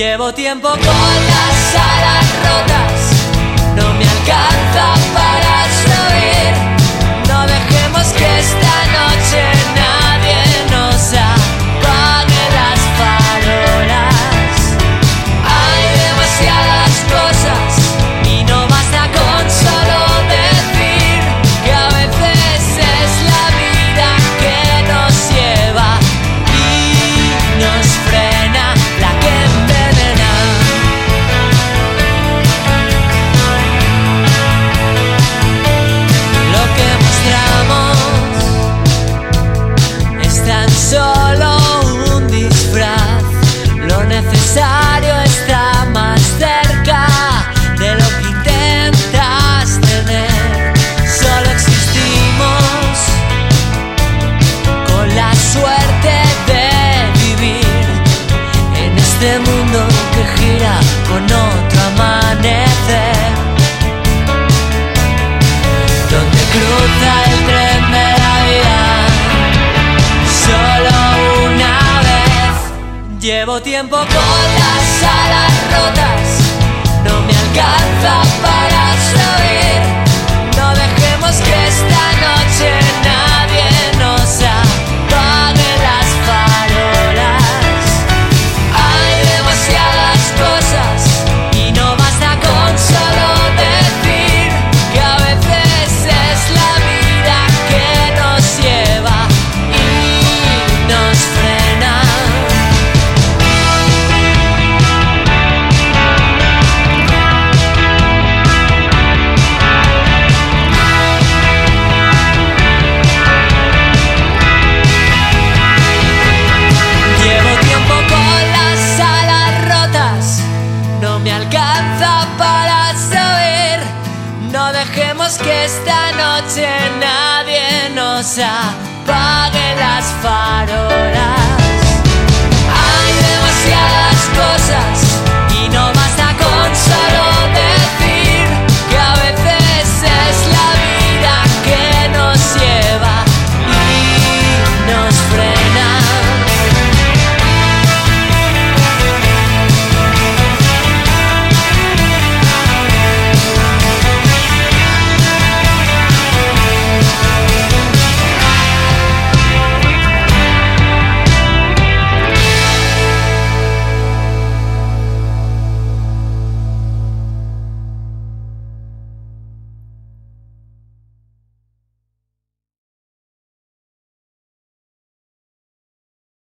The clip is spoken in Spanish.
Llevo tiempo con las alas rotas, no me alcanza Lo necesario está más cerca de lo que intentas tener. Solo existimos con la suerte de vivir en este mundo que gira con otro Llevo tiempo con las alas rotas, no me alcanza para subir. Esta noche nadie nos apague las farolas.